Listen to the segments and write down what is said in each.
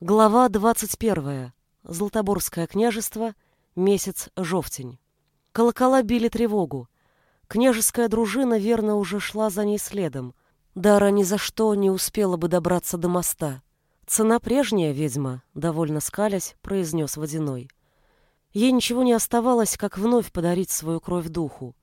Глава 21. Златоборское княжество. Месяц Жовтень. Колокола били тревогу. Княжеская дружина верно уже шла за ней следом. Дара ни за что не успела бы добраться до моста. Цена прежняя, ведьма, довольно скалясь, произнес Водяной. Ей ничего не оставалось, как вновь подарить свою кровь духу.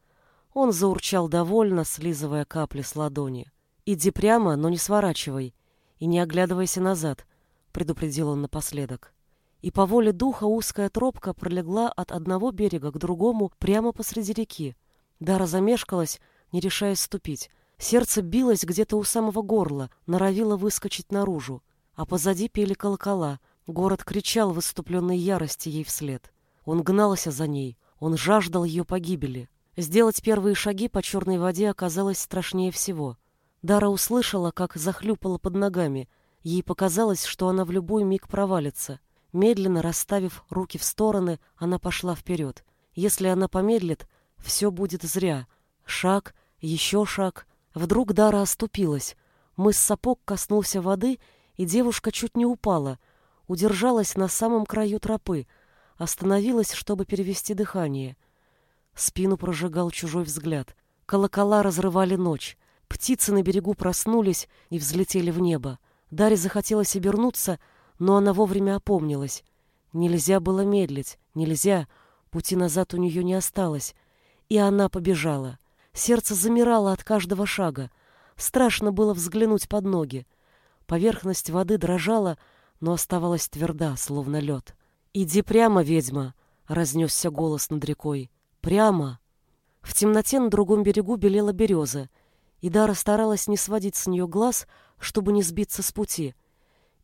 Он заурчал довольно, слизывая капли с ладони. «Иди прямо, но не сворачивай, и не оглядывайся назад», предупредил он напоследок. И по воле духа узкая тропка пролегла от одного берега к другому прямо посреди реки. Дара замешкалась, не решаясь ступить. Сердце билось где-то у самого горла, норовило выскочить наружу. А позади пели колокола. Город кричал в выступленной ярости ей вслед. Он гнался за ней, он жаждал ее погибели. Сделать первые шаги по черной воде оказалось страшнее всего. Дара услышала, как захлюпала под ногами — Ей показалось, что она в любой миг провалится. Медленно расставив руки в стороны, она пошла вперед. Если она помедлит, все будет зря. Шаг, еще шаг. Вдруг Дара оступилась. Мыс сапог коснулся воды, и девушка чуть не упала. Удержалась на самом краю тропы. Остановилась, чтобы перевести дыхание. Спину прожигал чужой взгляд. Колокола разрывали ночь. Птицы на берегу проснулись и взлетели в небо. Даре захотелось обернуться, но она вовремя опомнилась. Нельзя было медлить, нельзя, пути назад у нее не осталось. И она побежала. Сердце замирало от каждого шага. Страшно было взглянуть под ноги. Поверхность воды дрожала, но оставалась тверда, словно лед. «Иди прямо, ведьма!» — разнесся голос над рекой. «Прямо!» В темноте на другом берегу белела береза, и Дара старалась не сводить с нее глаз, чтобы не сбиться с пути.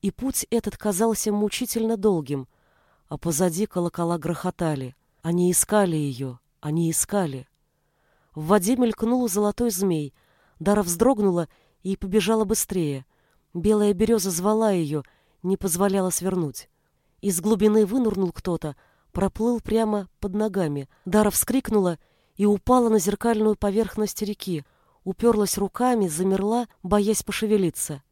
И путь этот казался мучительно долгим, а позади колокола грохотали. Они искали ее, они искали. В воде мелькнул золотой змей. Дара вздрогнула и побежала быстрее. Белая береза звала ее, не позволяла свернуть. Из глубины вынурнул кто-то, проплыл прямо под ногами. Дара вскрикнула и упала на зеркальную поверхность реки, уперлась руками, замерла, боясь пошевелиться.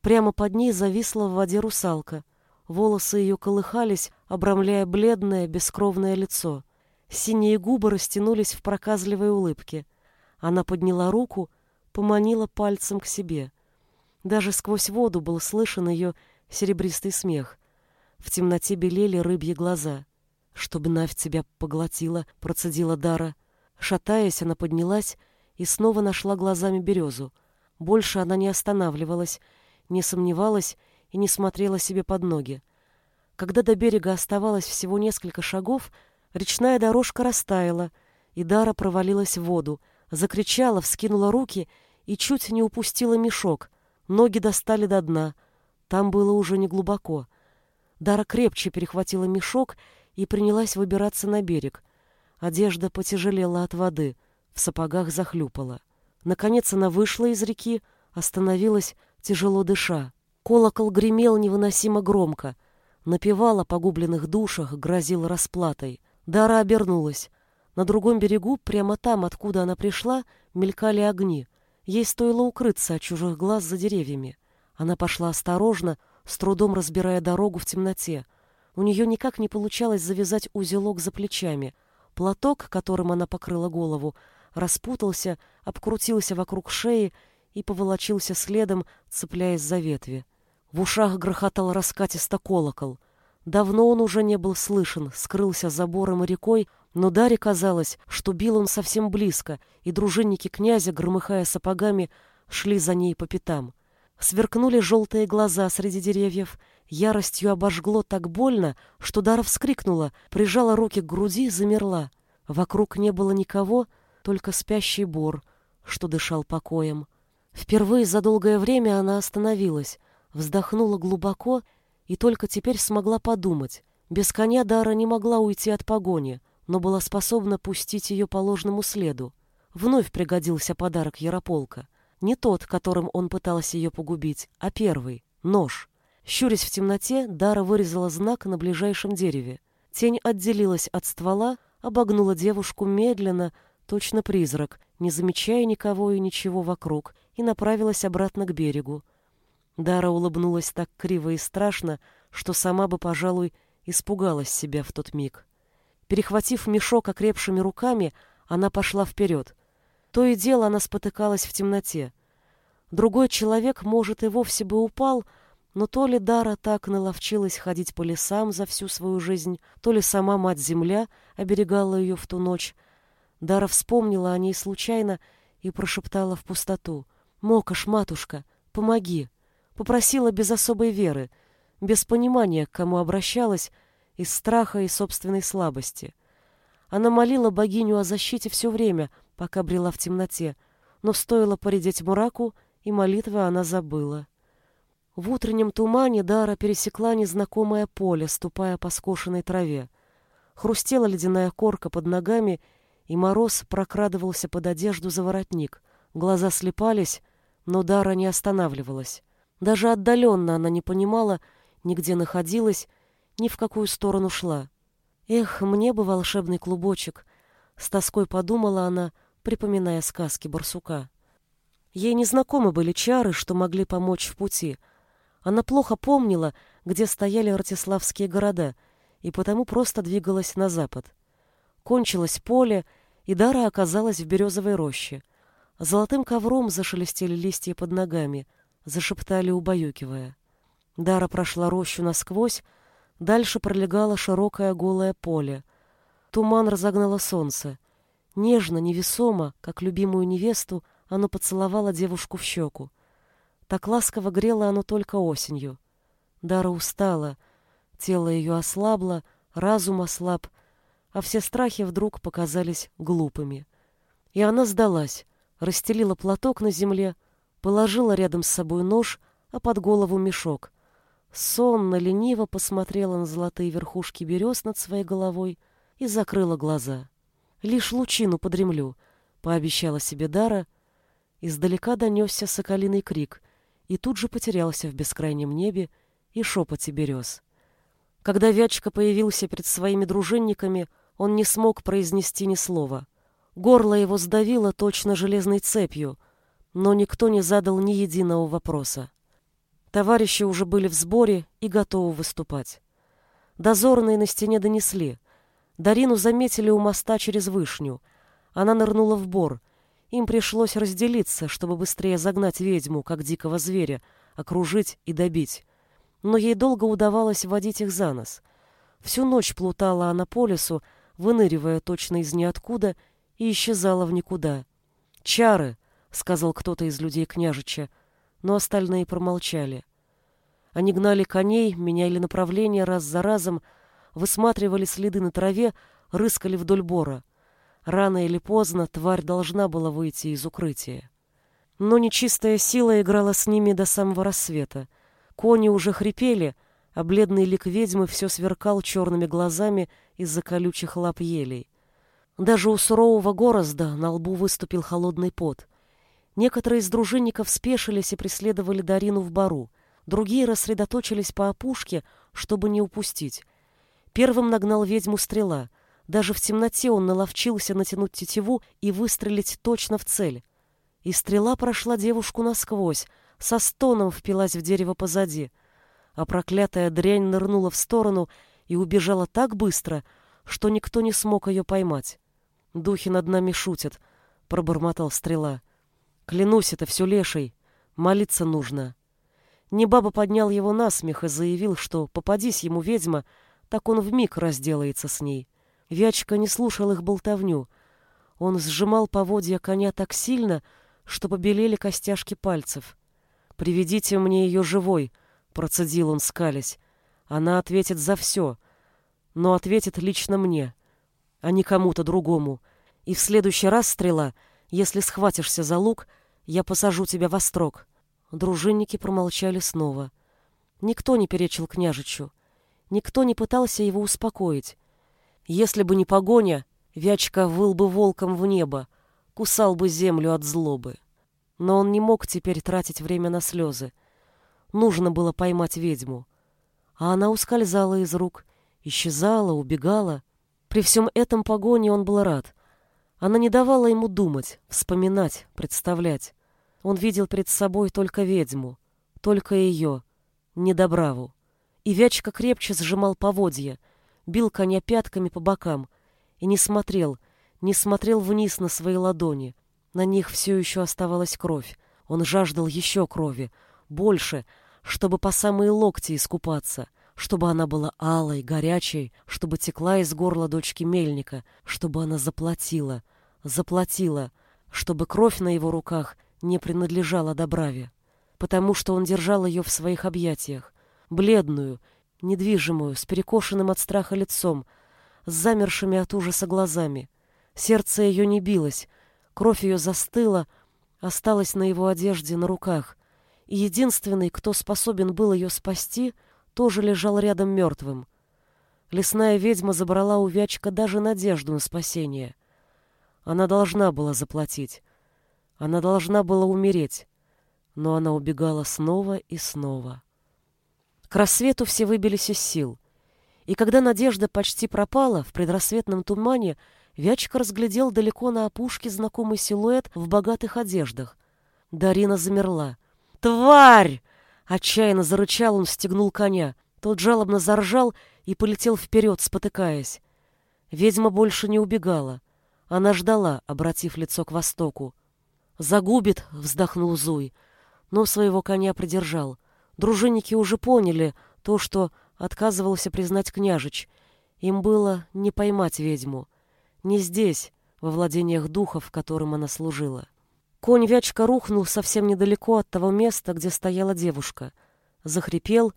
Прямо под ней зависла в воде русалка. Волосы ее колыхались, обрамляя бледное, бескровное лицо. Синие губы растянулись в проказливой улыбке. Она подняла руку, поманила пальцем к себе. Даже сквозь воду был слышен ее серебристый смех. В темноте белели рыбьи глаза. «Чтобы Навь тебя поглотила», — процедила Дара. Шатаясь, она поднялась и снова нашла глазами березу. Больше она не останавливалась, не сомневалась и не смотрела себе под ноги. Когда до берега оставалось всего несколько шагов, речная дорожка растаяла, и Дара провалилась в воду, закричала, вскинула руки и чуть не упустила мешок. Ноги достали до дна. Там было уже не глубоко. Дара крепче перехватила мешок и принялась выбираться на берег. Одежда потяжелела от воды — в сапогах захлюпала. Наконец она вышла из реки, остановилась, тяжело дыша. Колокол гремел невыносимо громко. Напевал о погубленных душах, грозил расплатой. Дара обернулась. На другом берегу, прямо там, откуда она пришла, мелькали огни. Ей стоило укрыться от чужих глаз за деревьями. Она пошла осторожно, с трудом разбирая дорогу в темноте. У нее никак не получалось завязать узелок за плечами. Платок, которым она покрыла голову, распутался, обкрутился вокруг шеи и поволочился следом, цепляясь за ветви. В ушах грохотал раскатисто колокол. Давно он уже не был слышен, скрылся забором и рекой, но Даре казалось, что бил он совсем близко, и дружинники князя, громыхая сапогами, шли за ней по пятам. Сверкнули желтые глаза среди деревьев, яростью обожгло так больно, что Дара вскрикнула, прижала руки к груди и замерла. Вокруг не было никого, только спящий бор, что дышал покоем. Впервые за долгое время она остановилась, вздохнула глубоко и только теперь смогла подумать. Без коня Дара не могла уйти от погони, но была способна пустить ее по ложному следу. Вновь пригодился подарок Ярополка. Не тот, которым он пытался ее погубить, а первый — нож. Щурясь в темноте, Дара вырезала знак на ближайшем дереве. Тень отделилась от ствола, обогнула девушку медленно, точно призрак, не замечая никого и ничего вокруг, и направилась обратно к берегу. Дара улыбнулась так криво и страшно, что сама бы, пожалуй, испугалась себя в тот миг. Перехватив мешок окрепшими руками, она пошла вперед. То и дело она спотыкалась в темноте. Другой человек, может, и вовсе бы упал, но то ли Дара так наловчилась ходить по лесам за всю свою жизнь, то ли сама мать-земля оберегала ее в ту ночь. Дара вспомнила о ней случайно и прошептала в пустоту. «Мокаш, матушка, помоги!» Попросила без особой веры, без понимания, к кому обращалась, из страха и собственной слабости. Она молила богиню о защите все время, пока брела в темноте, но стоило поредеть мраку, и молитвы она забыла. В утреннем тумане Дара пересекла незнакомое поле, ступая по скошенной траве. Хрустела ледяная корка под ногами, и мороз прокрадывался под одежду за воротник. Глаза слепались, но Дара не останавливалась. Даже отдаленно она не понимала, нигде находилась, ни в какую сторону шла. Эх, мне бы волшебный клубочек, с тоской подумала она, припоминая сказки барсука. Ей незнакомы были чары, что могли помочь в пути. Она плохо помнила, где стояли ратиславские города, и потому просто двигалась на запад. Кончилось поле, и Дара оказалась в березовой роще. Золотым ковром зашелестели листья под ногами, зашептали, убаюкивая. Дара прошла рощу насквозь, дальше пролегало широкое голое поле. Туман разогнало солнце. Нежно, невесомо, как любимую невесту, оно поцеловало девушку в щеку. Так ласково грело оно только осенью. Дара устала, тело ее ослабло, разум ослаб, а все страхи вдруг показались глупыми. И она сдалась, расстелила платок на земле, положила рядом с собой нож, а под голову мешок — сонно, лениво посмотрела на золотые верхушки берез над своей головой и закрыла глаза. «Лишь лучину подремлю», — пообещала себе Дара. Издалека донесся соколиный крик и тут же потерялся в бескрайнем небе и шепоте берез. Когда Вячка появился перед своими дружинниками, он не смог произнести ни слова. Горло его сдавило точно железной цепью, но никто не задал ни единого вопроса. Товарищи уже были в сборе и готовы выступать. Дозорные на стене донесли. Дарину заметили у моста через вышню. Она нырнула в бор. Им пришлось разделиться, чтобы быстрее загнать ведьму, как дикого зверя, окружить и добить. Но ей долго удавалось водить их за нос. Всю ночь плутала она по лесу, выныривая точно из ниоткуда, и исчезала в никуда. «Чары!» — сказал кто-то из людей княжича — но остальные промолчали. Они гнали коней, меняли направление раз за разом, высматривали следы на траве, рыскали вдоль бора. Рано или поздно тварь должна была выйти из укрытия. Но нечистая сила играла с ними до самого рассвета. Кони уже хрипели, а бледный лик ведьмы все сверкал черными глазами из-за колючих лап елей. Даже у сурового горозда на лбу выступил холодный пот. Некоторые из дружинников спешились и преследовали Дарину в бару. Другие рассредоточились по опушке, чтобы не упустить. Первым нагнал ведьму стрела. Даже в темноте он наловчился натянуть тетиву и выстрелить точно в цель. И стрела прошла девушку насквозь, со стоном впилась в дерево позади. А проклятая дрянь нырнула в сторону и убежала так быстро, что никто не смог ее поймать. «Духи над нами шутят», — пробормотал стрела. Клянусь, это все леший. Молиться нужно. Небаба поднял его на смех и заявил, что попадись ему ведьма, так он вмиг разделается с ней. Вячка не слушал их болтовню. Он сжимал поводья коня так сильно, что побелели костяшки пальцев. «Приведите мне ее живой», — процедил он, скалясь. «Она ответит за все, но ответит лично мне, а не кому-то другому. И в следующий раз, стрела, если схватишься за лук — я посажу тебя во строк. Дружинники промолчали снова. Никто не перечил княжичу. Никто не пытался его успокоить. Если бы не погоня, Вячка выл бы волком в небо, кусал бы землю от злобы. Но он не мог теперь тратить время на слезы. Нужно было поймать ведьму. А она ускользала из рук, исчезала, убегала. При всем этом погоне он был рад. Она не давала ему думать, вспоминать, представлять. Он видел перед собой только ведьму, только ее, недобраву. И Вячка крепче сжимал поводья, бил коня пятками по бокам и не смотрел, не смотрел вниз на свои ладони. На них все еще оставалась кровь. Он жаждал еще крови, больше, чтобы по самые локти искупаться, чтобы она была алой, горячей, чтобы текла из горла дочки мельника, чтобы она заплатила, заплатила, чтобы кровь на его руках не принадлежала Добраве, потому что он держал ее в своих объятиях, бледную, недвижимую, с перекошенным от страха лицом, с замершими от ужаса глазами. Сердце ее не билось, кровь ее застыла, осталась на его одежде, на руках, единственный, кто способен был ее спасти, тоже лежал рядом мертвым. Лесная ведьма забрала у Вячка даже надежду на спасение. Она должна была заплатить. Она должна была умереть. Но она убегала снова и снова. К рассвету все выбились из сил. И когда надежда почти пропала, в предрассветном тумане Вячка разглядел далеко на опушке знакомый силуэт в богатых одеждах. Дарина замерла. «Тварь!» Отчаянно зарычал он, стегнул коня. Тот жалобно заржал и полетел вперед, спотыкаясь. Ведьма больше не убегала. Она ждала, обратив лицо к востоку. «Загубит!» — вздохнул Зуй, но своего коня придержал. Дружинники уже поняли то, что отказывался признать княжич. Им было не поймать ведьму. Не здесь, во владениях духов, которым она служила. Конь Вячка рухнул совсем недалеко от того места, где стояла девушка. Захрипел,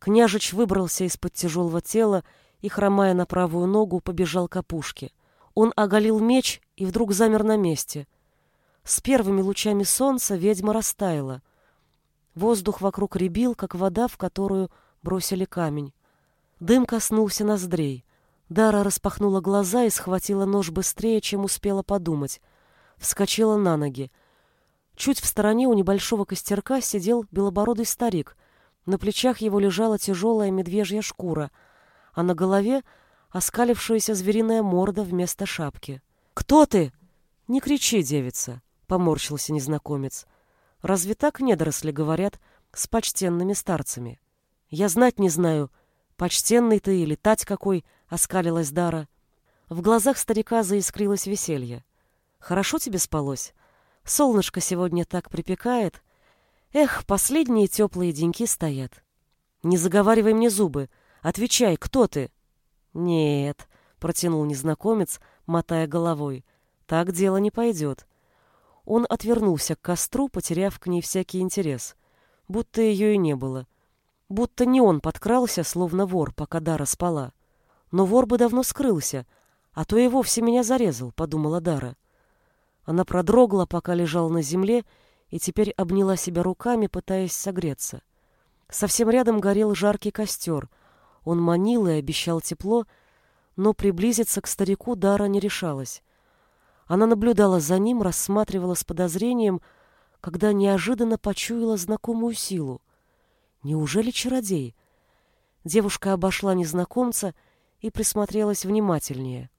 княжич выбрался из-под тяжелого тела и, хромая на правую ногу, побежал к опушке. Он оголил меч и вдруг замер на месте. С первыми лучами солнца ведьма растаяла. Воздух вокруг рябил, как вода, в которую бросили камень. Дым коснулся ноздрей. Дара распахнула глаза и схватила нож быстрее, чем успела подумать. Вскочила на ноги. Чуть в стороне у небольшого костерка сидел белобородый старик. На плечах его лежала тяжелая медвежья шкура, а на голове оскалившаяся звериная морда вместо шапки. «Кто ты?» «Не кричи, девица», — поморщился незнакомец. «Разве так недоросли говорят с почтенными старцами?» «Я знать не знаю, почтенный ты или тать какой», — оскалилась Дара. В глазах старика заискрилось веселье. «Хорошо тебе спалось?» Солнышко сегодня так припекает. Эх, последние теплые деньки стоят. Не заговаривай мне зубы. Отвечай, кто ты? Нет, протянул незнакомец, мотая головой. Так дело не пойдет. Он отвернулся к костру, потеряв к ней всякий интерес. Будто ее и не было. Будто не он подкрался, словно вор, пока Дара спала. Но вор бы давно скрылся, а то и вовсе меня зарезал, подумала Дара. Она продрогла, пока лежала на земле, и теперь обняла себя руками, пытаясь согреться. Совсем рядом горел жаркий костер. Он манил и обещал тепло, но приблизиться к старику Дара не решалась. Она наблюдала за ним, рассматривала с подозрением, когда неожиданно почуяла знакомую силу. Неужели чародей? Девушка обошла незнакомца и присмотрелась внимательнее.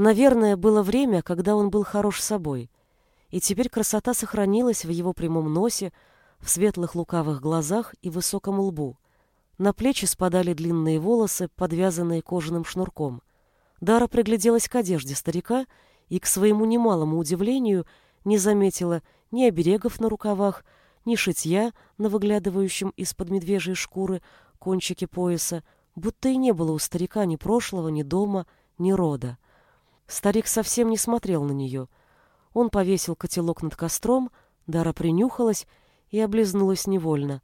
Наверное, было время, когда он был хорош собой, и теперь красота сохранилась в его прямом носе, в светлых лукавых глазах и высоком лбу. На плечи спадали длинные волосы, подвязанные кожаным шнурком. Дара пригляделась к одежде старика и, к своему немалому удивлению, не заметила ни оберегов на рукавах, ни шитья на выглядывающем из-под медвежьей шкуры кончике пояса, будто и не было у старика ни прошлого, ни дома, ни рода. Старик совсем не смотрел на нее. Он повесил котелок над костром, Дара принюхалась и облизнулась невольно.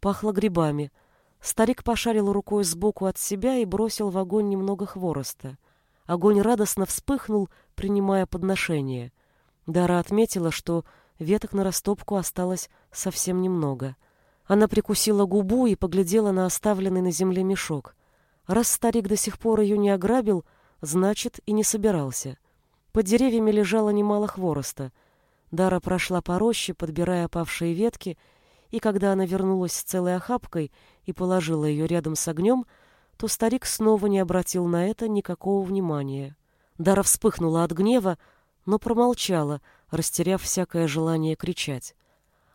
Пахло грибами. Старик пошарил рукой сбоку от себя и бросил в огонь немного хвороста. Огонь радостно вспыхнул, принимая подношение. Дара отметила, что веток на растопку осталось совсем немного. Она прикусила губу и поглядела на оставленный на земле мешок. Раз старик до сих пор ее не ограбил, Значит, и не собирался. Под деревьями лежало немало хвороста. Дара прошла по роще, подбирая опавшие ветки, и когда она вернулась с целой охапкой и положила ее рядом с огнем, то старик снова не обратил на это никакого внимания. Дара вспыхнула от гнева, но промолчала, растеряв всякое желание кричать.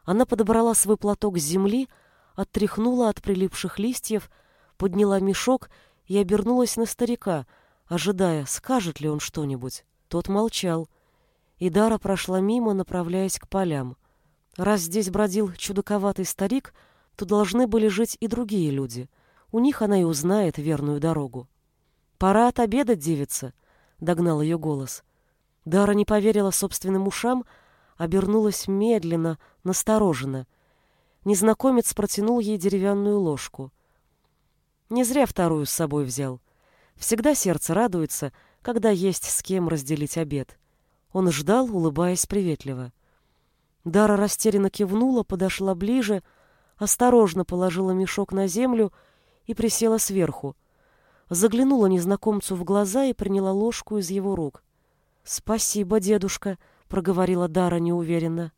Она подобрала свой платок с земли, оттряхнула от прилипших листьев, подняла мешок и обернулась на старика, ожидая, скажет ли он что-нибудь. Тот молчал, и Дара прошла мимо, направляясь к полям. Раз здесь бродил чудаковатый старик, то должны были жить и другие люди. У них она и узнает верную дорогу. «Пора отобедать, девица», — догнал ее голос. Дара не поверила собственным ушам, обернулась медленно, настороженно. Незнакомец протянул ей деревянную ложку. Не зря вторую с собой взял. Всегда сердце радуется, когда есть с кем разделить обед. Он ждал, улыбаясь приветливо. Дара растерянно кивнула, подошла ближе, осторожно положила мешок на землю и присела сверху. Заглянула незнакомцу в глаза и приняла ложку из его рук. «Спасибо, дедушка», — проговорила Дара неуверенно.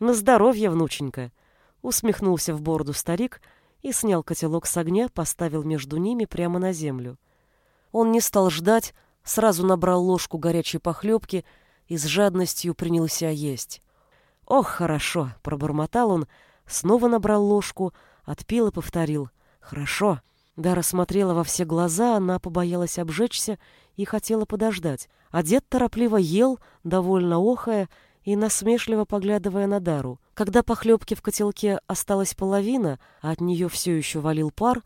«На здоровье, внученька», — усмехнулся в бороду старик и снял котелок с огня, поставил между ними прямо на землю. Он не стал ждать, сразу набрал ложку горячей похлебки и с жадностью принялся есть. «Ох, хорошо!» — пробормотал он, снова набрал ложку, отпил и повторил. «Хорошо!» Дара смотрела во все глаза, она побоялась обжечься и хотела подождать. А дед торопливо ел, довольно охая и насмешливо поглядывая на Дару. Когда похлебки в котелке осталась половина, а от нее все еще валил пар,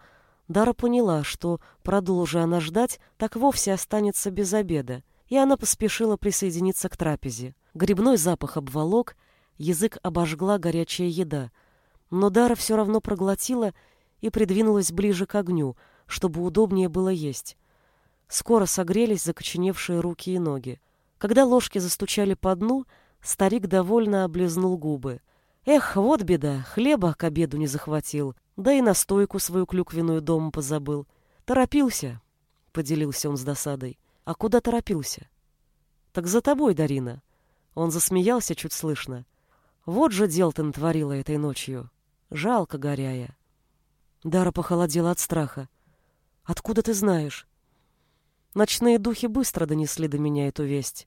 Дара поняла, что, продолжая она ждать, так вовсе останется без обеда, и она поспешила присоединиться к трапезе. Грибной запах обволок, язык обожгла горячая еда. Но Дара все равно проглотила и придвинулась ближе к огню, чтобы удобнее было есть. Скоро согрелись закоченевшие руки и ноги. Когда ложки застучали по дну, старик довольно облизнул губы. Эх, вот беда, хлеба к обеду не захватил, да и настойку свою клюквенную дома позабыл. Торопился, — поделился он с досадой. А куда торопился? Так за тобой, Дарина. Он засмеялся чуть слышно. Вот же дел ты натворила этой ночью. Жалко, горяя. Дара похолодела от страха. «Откуда ты знаешь?» Ночные духи быстро донесли до меня эту весть.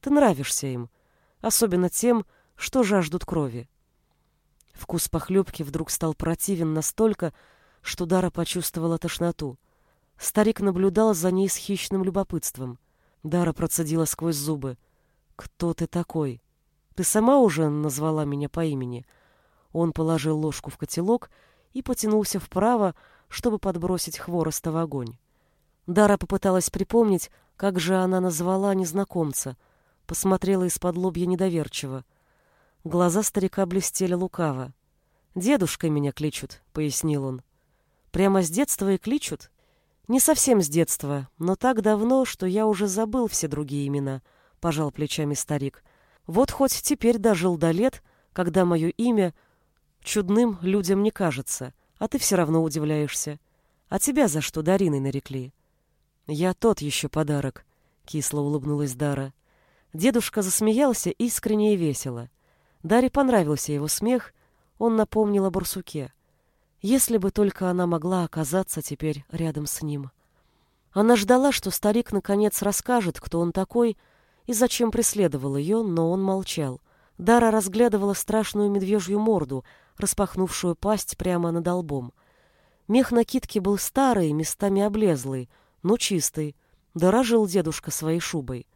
Ты нравишься им, особенно тем, что жаждут крови. Вкус похлебки вдруг стал противен настолько, что Дара почувствовала тошноту. Старик наблюдал за ней с хищным любопытством. Дара процедила сквозь зубы. «Кто ты такой? Ты сама уже назвала меня по имени?» Он положил ложку в котелок и потянулся вправо, чтобы подбросить хвороста в огонь. Дара попыталась припомнить, как же она назвала незнакомца, посмотрела из-под лобья недоверчиво. Глаза старика блестели лукаво. «Дедушкой меня кличут», — пояснил он. «Прямо с детства и кличут?» «Не совсем с детства, но так давно, что я уже забыл все другие имена», — пожал плечами старик. «Вот хоть теперь дожил до лет, когда мое имя Чудным людям не кажется, а ты все равно удивляешься. А тебя за что Дариной нарекли? Я тот еще подарок, кисло улыбнулась Дара. Дедушка засмеялся искренне и весело. Даре понравился его смех, он напомнил о барсуке. Если бы только она могла оказаться теперь рядом с ним. Она ждала, что старик наконец расскажет, кто он такой и зачем преследовал ее, но он молчал. Дара разглядывала страшную медвежью морду, распахнувшую пасть прямо над лбом. Мех накидки был старый, местами облезлый, но чистый. Дорожил дедушка своей шубой.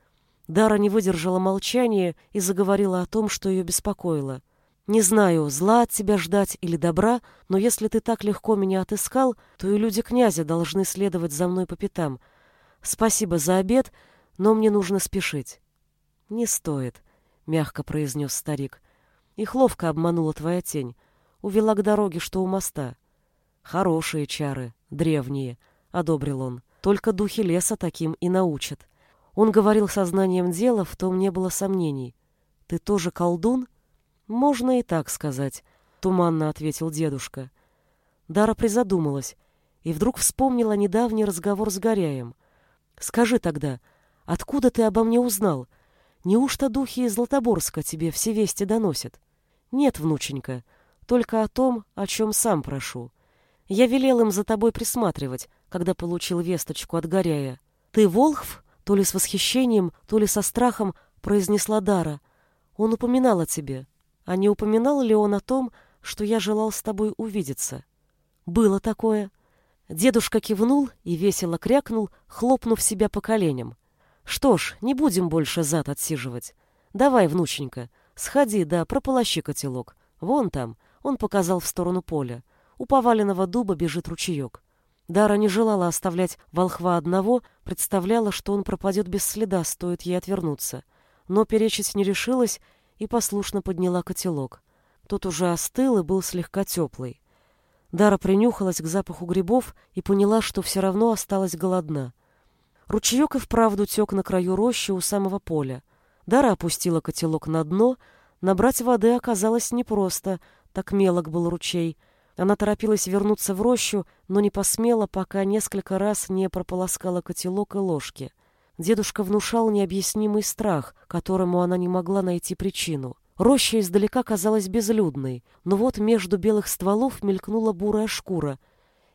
Дара не выдержала молчания и заговорила о том, что ее беспокоило. «Не знаю, зла от тебя ждать или добра, но если ты так легко меня отыскал, то и люди князя должны следовать за мной по пятам. Спасибо за обед, но мне нужно спешить». «Не стоит», — мягко произнес старик. «Их ловко обманула твоя тень увела к дороге, что у моста. Хорошие чары, древние, одобрил он. Только духи леса таким и научат. Он говорил сознанием дела, в том не было сомнений. Ты тоже колдун? Можно и так сказать, туманно ответил дедушка. Дара призадумалась и вдруг вспомнила недавний разговор с Горяем. Скажи тогда, откуда ты обо мне узнал? Неужто духи из Златоборска тебе все вести доносят? Нет, внученька, только о том, о чем сам прошу. Я велел им за тобой присматривать, когда получил весточку от Горяя. Ты Волхв? То ли с восхищением, то ли со страхом произнесла Дара. Он упоминал о тебе. А не упоминал ли он о том, что я желал с тобой увидеться? Было такое. Дедушка кивнул и весело крякнул, хлопнув себя по коленям. «Что ж, не будем больше зад отсиживать. Давай, внученька, сходи да прополощи котелок. Вон там», — он показал в сторону поля. У поваленного дуба бежит ручеек. Дара не желала оставлять волхва одного, представляла, что он пропадет без следа, стоит ей отвернуться. Но перечить не решилась и послушно подняла котелок. Тот уже остыл и был слегка теплый. Дара принюхалась к запаху грибов и поняла, что все равно осталась голодна. Ручеек и вправду тек на краю рощи у самого поля. Дара опустила котелок на дно. Набрать воды оказалось непросто, так мелок был ручей. Она торопилась вернуться в рощу, но не посмела, пока несколько раз не прополоскала котелок и ложки. Дедушка внушал необъяснимый страх, которому она не могла найти причину. Роща издалека казалась безлюдной, но вот между белых стволов мелькнула бурая шкура,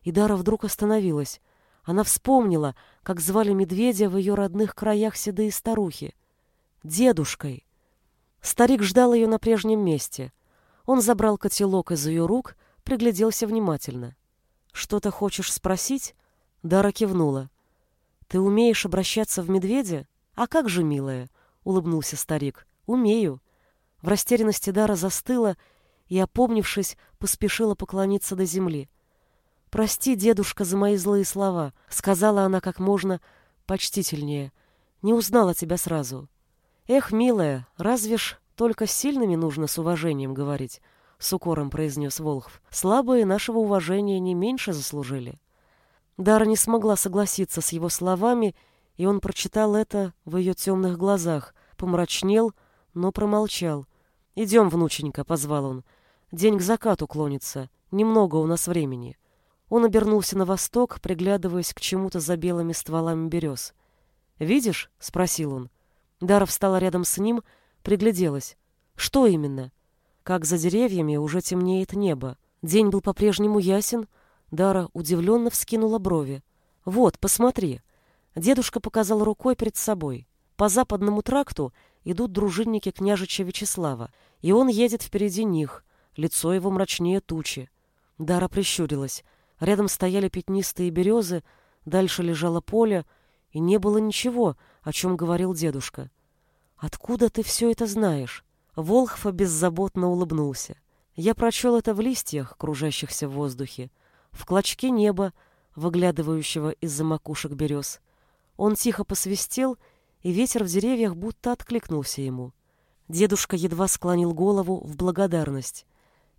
и Дара вдруг остановилась. Она вспомнила, как звали медведя в ее родных краях седые старухи. Дедушкой. Старик ждал ее на прежнем месте. Он забрал котелок из ее рук, пригляделся внимательно. «Что-то хочешь спросить?» Дара кивнула. «Ты умеешь обращаться в медведя? А как же, милая?» — улыбнулся старик. «Умею. В растерянности Дара застыла и, опомнившись, поспешила поклониться до земли. «Прости, дедушка, за мои злые слова», — сказала она как можно почтительнее. «Не узнала тебя сразу». «Эх, милая, разве ж только сильными нужно с уважением говорить?» — с укором произнес Волхв. «Слабые нашего уважения не меньше заслужили». Дара не смогла согласиться с его словами, и он прочитал это в ее темных глазах, помрачнел, но промолчал. «Идем, внученька», — позвал он. «День к закату клонится. Немного у нас времени». Он обернулся на восток, приглядываясь к чему-то за белыми стволами берез. «Видишь?» — спросил он. Дара встала рядом с ним, пригляделась. «Что именно?» Как за деревьями уже темнеет небо. День был по-прежнему ясен. Дара удивленно вскинула брови. «Вот, посмотри». Дедушка показал рукой перед собой. По западному тракту идут дружинники княжича Вячеслава, и он едет впереди них, лицо его мрачнее тучи. Дара прищурилась. Рядом стояли пятнистые березы, дальше лежало поле, и не было ничего, о чем говорил дедушка. «Откуда ты все это знаешь?» Волхфа беззаботно улыбнулся. Я прочел это в листьях, кружащихся в воздухе, в клочке неба, выглядывающего из-за макушек берез. Он тихо посвистел и ветер в деревьях будто откликнулся ему. Дедушка едва склонил голову в благодарность.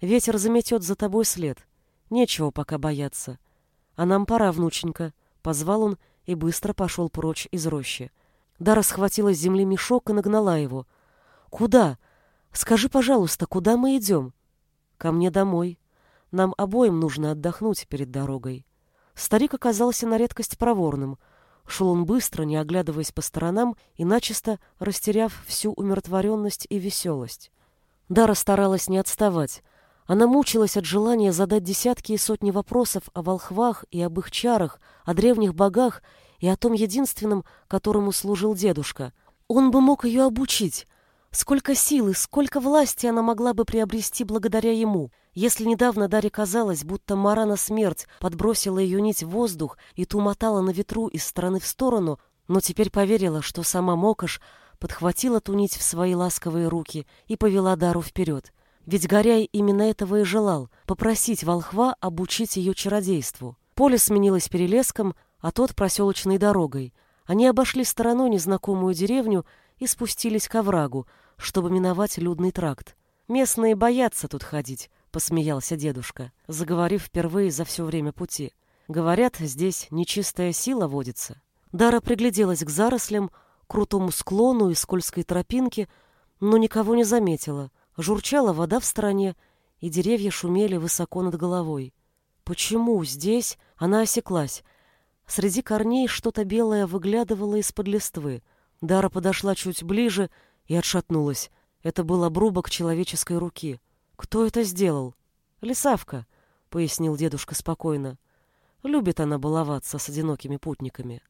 «Ветер заметет за тобой след. Нечего пока бояться. А нам пора, внученька», — позвал он и быстро пошел прочь из рощи. Дара схватила с земли мешок и нагнала его. «Куда? Скажи, пожалуйста, куда мы идем?» «Ко мне домой. Нам обоим нужно отдохнуть перед дорогой». Старик оказался на редкость проворным — Шел он быстро, не оглядываясь по сторонам и начисто растеряв всю умиротворенность и веселость. Дара старалась не отставать. Она мучилась от желания задать десятки и сотни вопросов о волхвах и об их чарах, о древних богах и о том единственном, которому служил дедушка. Он бы мог ее обучить. Сколько силы, сколько власти она могла бы приобрести благодаря ему. Если недавно Даре казалось, будто Марана смерть подбросила ее нить в воздух и ту мотала на ветру из стороны в сторону, но теперь поверила, что сама Мокаш подхватила ту нить в свои ласковые руки и повела Дару вперед. Ведь Горяй именно этого и желал — попросить волхва обучить ее чародейству. Поле сменилось перелеском, а тот — проселочной дорогой. Они обошли стороной незнакомую деревню и спустились к оврагу, чтобы миновать людный тракт. Местные боятся тут ходить, — посмеялся дедушка, заговорив впервые за все время пути. «Говорят, здесь нечистая сила водится». Дара пригляделась к зарослям, крутому склону и скользкой тропинке, но никого не заметила. Журчала вода в стороне, и деревья шумели высоко над головой. Почему здесь она осеклась? Среди корней что-то белое выглядывало из-под листвы. Дара подошла чуть ближе и отшатнулась. Это был обрубок человеческой руки. «Кто это сделал?» «Лисавка», — пояснил дедушка спокойно. «Любит она баловаться с одинокими путниками».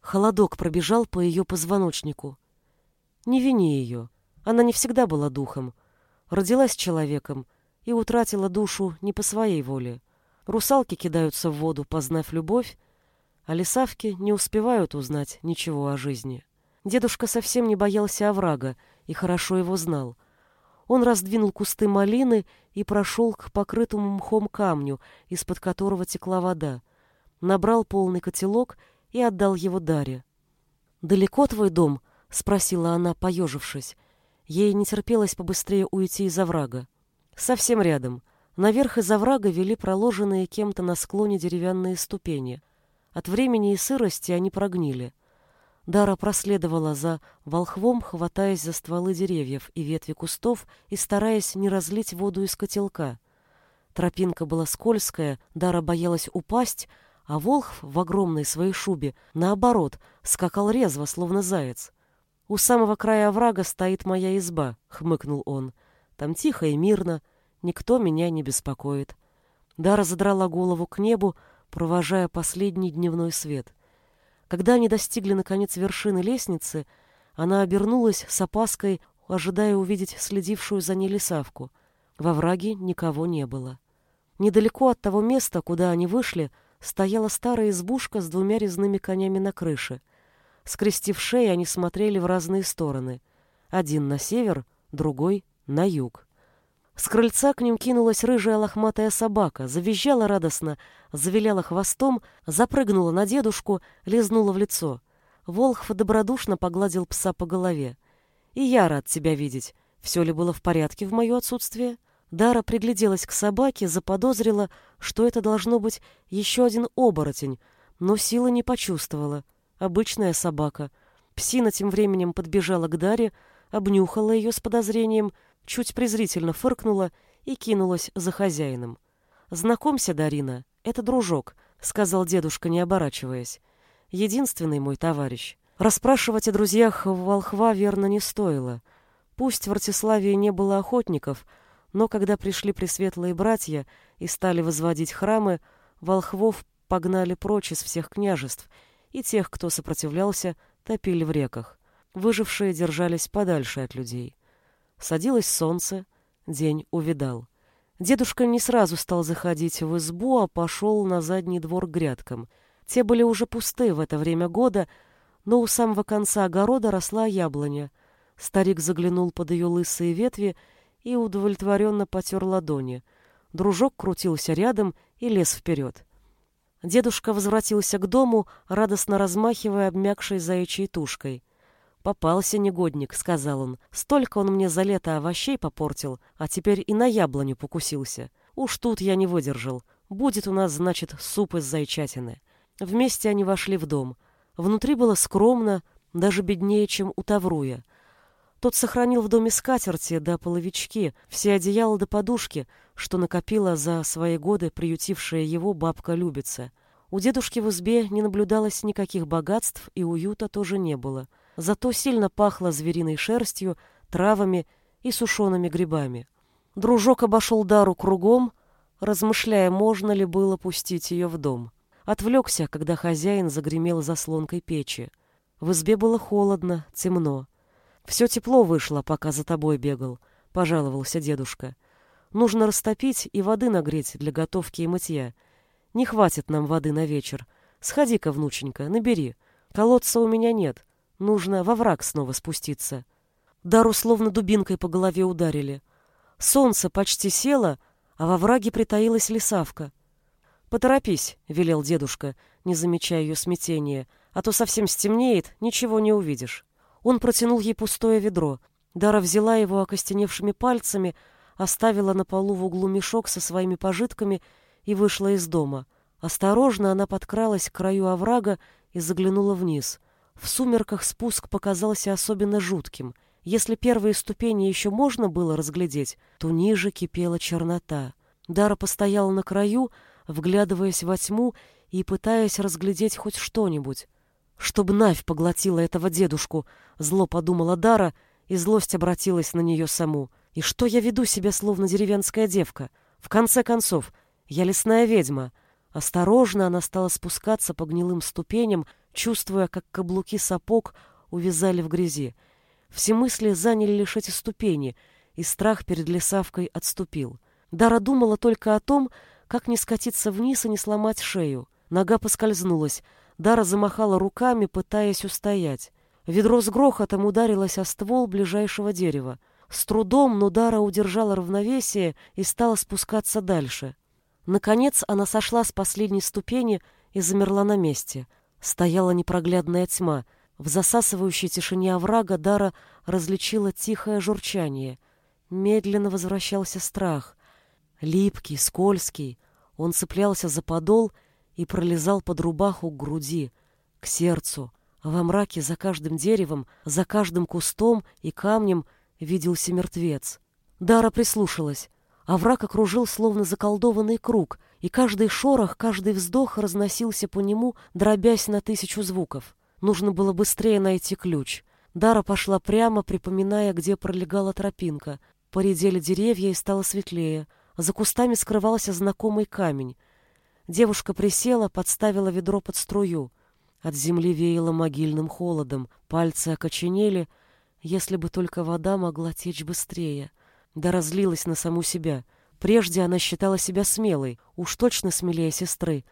Холодок пробежал по ее позвоночнику. «Не вини ее. Она не всегда была духом. Родилась человеком и утратила душу не по своей воле. Русалки кидаются в воду, познав любовь, а лисавки не успевают узнать ничего о жизни. Дедушка совсем не боялся оврага и хорошо его знал. Он раздвинул кусты малины и прошел к покрытому мхом камню, из-под которого текла вода. Набрал полный котелок и отдал его Даре. «Далеко твой дом?» — спросила она, поежившись. Ей не терпелось побыстрее уйти из оврага. «Совсем рядом. Наверх из оврага вели проложенные кем-то на склоне деревянные ступени. От времени и сырости они прогнили. Дара проследовала за волхвом, хватаясь за стволы деревьев и ветви кустов и стараясь не разлить воду из котелка. Тропинка была скользкая, Дара боялась упасть, а волхв в огромной своей шубе, наоборот, скакал резво, словно заяц. «У самого края оврага стоит моя изба», — хмыкнул он. «Там тихо и мирно, никто меня не беспокоит». Дара задрала голову к небу, провожая последний дневной свет. Когда они достигли, наконец, вершины лестницы, она обернулась с опаской, ожидая увидеть следившую за ней лисавку. Во враге никого не было. Недалеко от того места, куда они вышли, стояла старая избушка с двумя резными конями на крыше. Скрестив шеи, они смотрели в разные стороны. Один на север, другой — на юг. С крыльца к ним кинулась рыжая лохматая собака, завизжала радостно, завиляла хвостом, запрыгнула на дедушку, лизнула в лицо. Волхв добродушно погладил пса по голове. «И я рад тебя видеть. Все ли было в порядке в мое отсутствие?» Дара пригляделась к собаке, заподозрила, что это должно быть еще один оборотень, но силы не почувствовала. Обычная собака. Псина тем временем подбежала к Даре, обнюхала ее с подозрением — чуть презрительно фыркнула и кинулась за хозяином. «Знакомься, Дарина, это дружок», — сказал дедушка, не оборачиваясь. «Единственный мой товарищ. Расспрашивать о друзьях волхва верно не стоило. Пусть в Ратиславии не было охотников, но когда пришли пресветлые братья и стали возводить храмы, волхвов погнали прочь из всех княжеств, и тех, кто сопротивлялся, топили в реках. Выжившие держались подальше от людей. Садилось солнце, день увидал. Дедушка не сразу стал заходить в избу, а пошел на задний двор грядкам. Те были уже пусты в это время года, но у самого конца огорода росла яблоня. Старик заглянул под ее лысые ветви и удовлетворенно потер ладони. Дружок крутился рядом и лез вперед. Дедушка возвратился к дому, радостно размахивая обмякшей заячьей тушкой. «Попался негодник», — сказал он. «Столько он мне за лето овощей попортил, а теперь и на яблоню покусился. Уж тут я не выдержал. Будет у нас, значит, суп из зайчатины». Вместе они вошли в дом. Внутри было скромно, даже беднее, чем у Тавруя. Тот сохранил в доме скатерти да половички, все одеяла до подушки, что накопила за свои годы приютившая его бабка Любица. У дедушки в избе не наблюдалось никаких богатств, и уюта тоже не было — зато сильно пахло звериной шерстью, травами и сушеными грибами. Дружок обошел Дару кругом, размышляя, можно ли было пустить ее в дом. Отвлекся, когда хозяин загремел заслонкой печи. В избе было холодно, темно. «Все тепло вышло, пока за тобой бегал», — пожаловался дедушка. «Нужно растопить и воды нагреть для готовки и мытья. Не хватит нам воды на вечер. Сходи-ка, внученька, набери. Колодца у меня нет. Нужно во враг снова спуститься. Дару словно дубинкой по голове ударили. Солнце почти село, а во враге притаилась лисавка. «Поторопись», — велел дедушка, не замечая ее смятения, «а то совсем стемнеет, ничего не увидишь». Он протянул ей пустое ведро. Дара взяла его окостеневшими пальцами, оставила на полу в углу мешок со своими пожитками и вышла из дома. Осторожно она подкралась к краю оврага и заглянула вниз — в сумерках спуск показался особенно жутким. Если первые ступени еще можно было разглядеть, то ниже кипела чернота. Дара постояла на краю, вглядываясь во тьму и пытаясь разглядеть хоть что-нибудь. «Чтобы Навь поглотила этого дедушку!» — зло подумала Дара, и злость обратилась на нее саму. «И что я веду себя, словно деревенская девка? В конце концов, я лесная ведьма». Осторожно она стала спускаться по гнилым ступеням, чувствуя, как каблуки сапог увязали в грязи. Все мысли заняли лишь эти ступени, и страх перед лесавкой отступил. Дара думала только о том, Как не скатиться вниз и не сломать шею? Нога поскользнулась. Дара замахала руками, пытаясь устоять. Ведро с грохотом ударилось о ствол ближайшего дерева. С трудом, но Дара удержала равновесие и стала спускаться дальше. Наконец она сошла с последней ступени и замерла на месте. Стояла непроглядная тьма. В засасывающей тишине оврага Дара различила тихое журчание. Медленно возвращался страх. Липкий, скользкий. Он цеплялся за подол и пролезал под рубаху к груди, к сердцу. Во мраке за каждым деревом, за каждым кустом и камнем виделся мертвец. Дара прислушалась. Овраг окружил словно заколдованный круг, и каждый шорох, каждый вздох разносился по нему, дробясь на тысячу звуков. Нужно было быстрее найти ключ. Дара пошла прямо, припоминая, где пролегала тропинка. Поредели деревья и стало светлее. За кустами скрывался знакомый камень. Девушка присела, подставила ведро под струю. От земли веяло могильным холодом, пальцы окоченели, если бы только вода могла течь быстрее. Да разлилась на саму себя. Прежде она считала себя смелой, уж точно смелее сестры,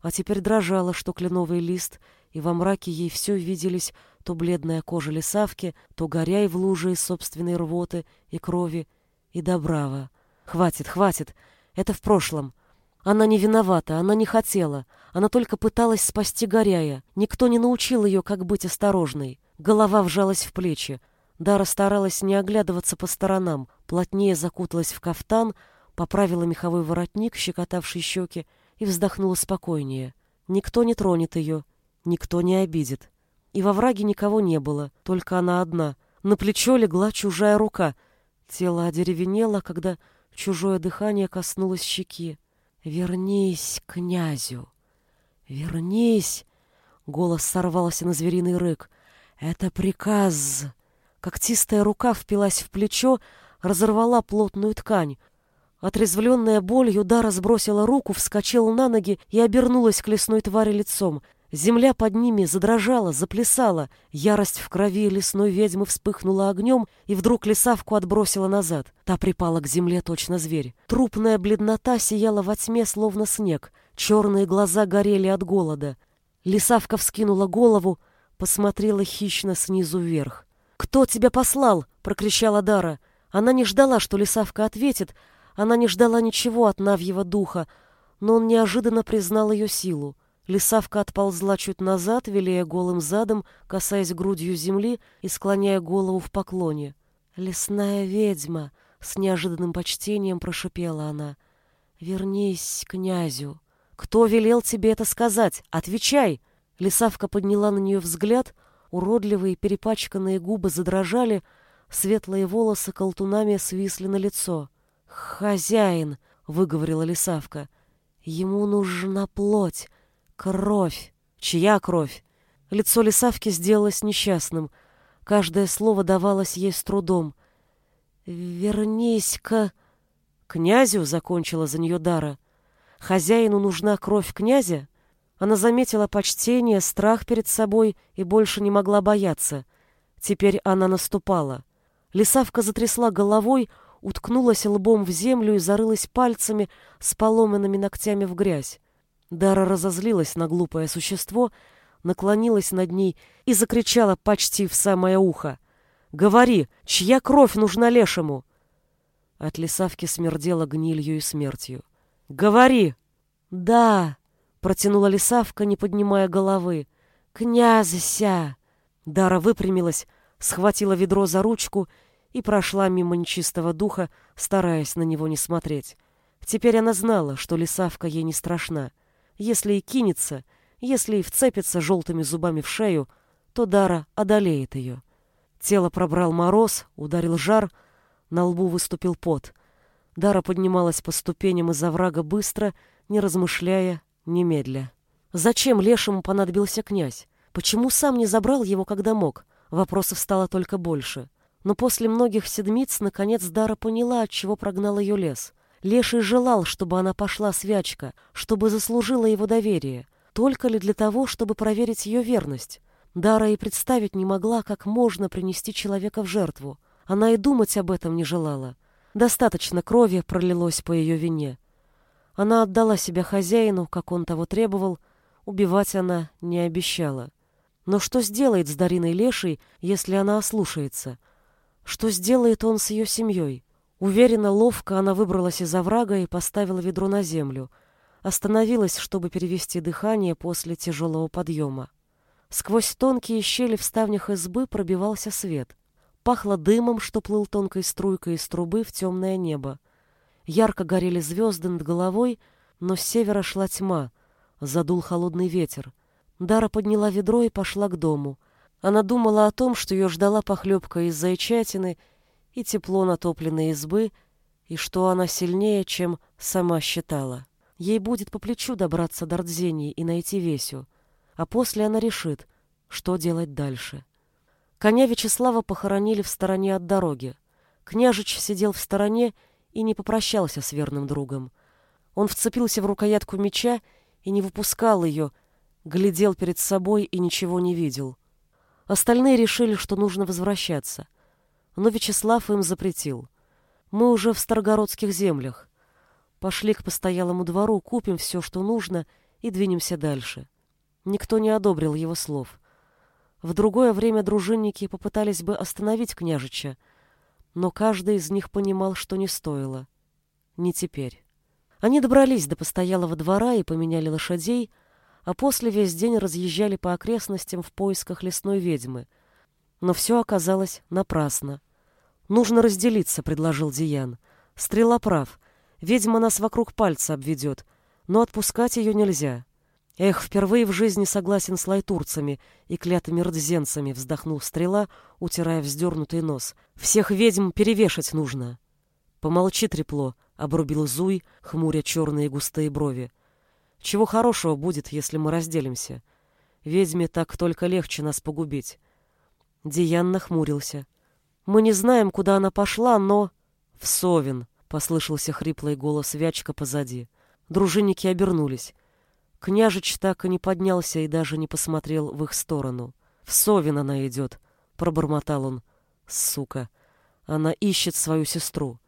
а теперь дрожала, что кленовый лист, и во мраке ей все виделись то бледная кожа лесавки, то горяй в луже из собственной рвоты и крови, и добрава. Хватит, хватит, это в прошлом. Она не виновата, она не хотела. Она только пыталась спасти Горяя. Никто не научил ее, как быть осторожной. Голова вжалась в плечи. Дара старалась не оглядываться по сторонам, плотнее закуталась в кафтан, поправила меховой воротник, щекотавший щеки, и вздохнула спокойнее. Никто не тронет ее, никто не обидит. И во враге никого не было, только она одна. На плечо легла чужая рука. Тело одеревенело, когда чужое дыхание коснулось щеки. «Вернись князю! Вернись!» Голос сорвался на звериный рык. «Это приказ!» Когтистая рука впилась в плечо, разорвала плотную ткань. Отрезвленная болью, Дара сбросила руку, вскочила на ноги и обернулась к лесной твари лицом. Земля под ними задрожала, заплясала. Ярость в крови лесной ведьмы вспыхнула огнем и вдруг лесавку отбросила назад. Та припала к земле, точно зверь. Трупная бледнота сияла во тьме, словно снег. Черные глаза горели от голода. Лисавка вскинула голову, посмотрела хищно снизу вверх. «Кто тебя послал?» — прокричала Дара. Она не ждала, что Лисавка ответит. Она не ждала ничего от Навьего духа, но он неожиданно признал ее силу. Лисавка отползла чуть назад, велея голым задом, касаясь грудью земли и склоняя голову в поклоне. «Лесная ведьма!» — с неожиданным почтением прошипела она. «Вернись к князю!» «Кто велел тебе это сказать? Отвечай!» Лисавка подняла на нее взгляд, уродливые перепачканные губы задрожали, светлые волосы колтунами свисли на лицо. «Хозяин!» — выговорила Лисавка. «Ему нужна плоть!» Кровь. Чья кровь? Лицо Лисавки сделалось несчастным. Каждое слово давалось ей с трудом. «Вернись к...» «Князю?» — закончила за нее Дара. «Хозяину нужна кровь князя?» Она заметила почтение, страх перед собой и больше не могла бояться. Теперь она наступала. Лисавка затрясла головой, уткнулась лбом в землю и зарылась пальцами с поломанными ногтями в грязь. Дара разозлилась на глупое существо, наклонилась над ней и закричала почти в самое ухо. «Говори, чья кровь нужна лешему?» От лесавки смердела гнилью и смертью. «Говори!» «Да!» — протянула лесавка, не поднимая головы. «Князься!» Дара выпрямилась, схватила ведро за ручку и прошла мимо нечистого духа, стараясь на него не смотреть. Теперь она знала, что лесавка ей не страшна. Если и кинется, если и вцепится желтыми зубами в шею, то Дара одолеет ее. Тело пробрал мороз, ударил жар, на лбу выступил пот. Дара поднималась по ступеням из оврага быстро, не размышляя, немедля. Зачем лешему понадобился князь? Почему сам не забрал его, когда мог? Вопросов стало только больше. Но после многих седмиц, наконец, Дара поняла, от чего прогнал ее лес. Леший желал, чтобы она пошла с Вячка, чтобы заслужила его доверие, только ли для того, чтобы проверить ее верность. Дара и представить не могла, как можно принести человека в жертву. Она и думать об этом не желала. Достаточно крови пролилось по ее вине. Она отдала себя хозяину, как он того требовал, убивать она не обещала. Но что сделает с Дариной Лешей, если она ослушается? Что сделает он с ее семьей? Уверенно, ловко она выбралась из оврага и поставила ведро на землю. Остановилась, чтобы перевести дыхание после тяжелого подъема. Сквозь тонкие щели в ставнях избы пробивался свет. Пахло дымом, что плыл тонкой струйкой из трубы в темное небо. Ярко горели звезды над головой, но с севера шла тьма, задул холодный ветер. Дара подняла ведро и пошла к дому. Она думала о том, что ее ждала похлебка из зайчатины и тепло натопленной избы, и что она сильнее, чем сама считала. Ей будет по плечу добраться до Рдзении и найти Весю, а после она решит, что делать дальше. Коня Вячеслава похоронили в стороне от дороги. Княжич сидел в стороне и не попрощался с верным другом. Он вцепился в рукоятку меча и не выпускал ее, глядел перед собой и ничего не видел. Остальные решили, что нужно возвращаться. Но Вячеслав им запретил. Мы уже в Старгородских землях. Пошли к постоялому двору, купим все, что нужно, и двинемся дальше. Никто не одобрил его слов. В другое время дружинники попытались бы остановить княжича, но каждый из них понимал, что не стоило. Не теперь. Они добрались до постоялого двора и поменяли лошадей, а после весь день разъезжали по окрестностям в поисках лесной ведьмы. Но все оказалось напрасно. «Нужно разделиться», — предложил Диан. «Стрела прав. Ведьма нас вокруг пальца обведет, но отпускать ее нельзя». «Эх, впервые в жизни согласен с лайтурцами и клятыми рдзенцами», — вздохнул стрела, утирая вздернутый нос. «Всех ведьм перевешать нужно». «Помолчи, трепло», — обрубил Зуй, хмуря черные густые брови. Чего хорошего будет, если мы разделимся? Ведьме так только легче нас погубить. Диан нахмурился. Мы не знаем, куда она пошла, но... В послышался хриплый голос Вячка позади. Дружинники обернулись. Княжич так и не поднялся и даже не посмотрел в их сторону. В Совин она идет, пробормотал он. Сука. Она ищет свою сестру.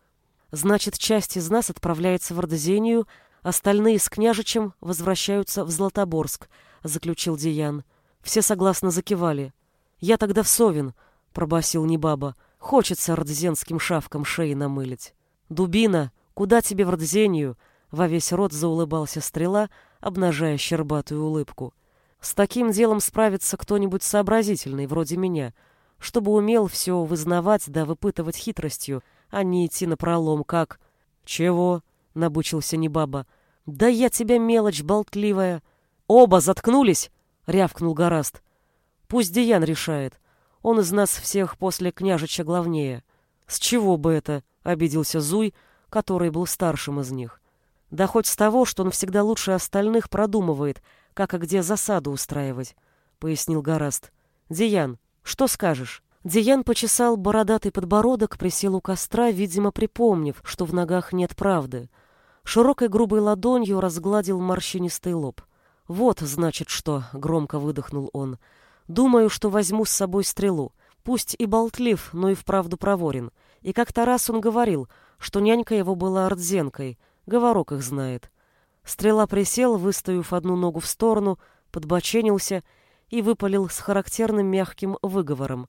Значит, часть из нас отправляется в Ордозению, Остальные с княжичем возвращаются в Златоборск, заключил Диян. Все согласно закивали. Я тогда в Совин, пробасил Небаба. Хочется родзенским шавкам шеи намылить. Дубина, куда тебе в Родзению? Во весь рот заулыбался стрела, обнажая щербатую улыбку. С таким делом справится кто-нибудь сообразительный, вроде меня, чтобы умел все вызнавать да выпытывать хитростью, а не идти на пролом, как... Чего? набучился Небаба. Да я тебя мелочь болтливая. Оба заткнулись, рявкнул Гораст. Пусть Деян решает. Он из нас всех после княжича главнее. С чего бы это? обиделся Зуй, который был старшим из них. Да хоть с того, что он всегда лучше остальных продумывает, как и где засаду устраивать, пояснил Гораст. Деян, что скажешь? Деян почесал бородатый подбородок, присел у костра, видимо, припомнив, что в ногах нет правды. Широкой грубой ладонью разгладил морщинистый лоб. «Вот, значит, что!» — громко выдохнул он. «Думаю, что возьму с собой стрелу. Пусть и болтлив, но и вправду проворен. И как-то раз он говорил, что нянька его была артзенкой. Говорок их знает». Стрела присел, выставив одну ногу в сторону, подбоченился и выпалил с характерным мягким выговором.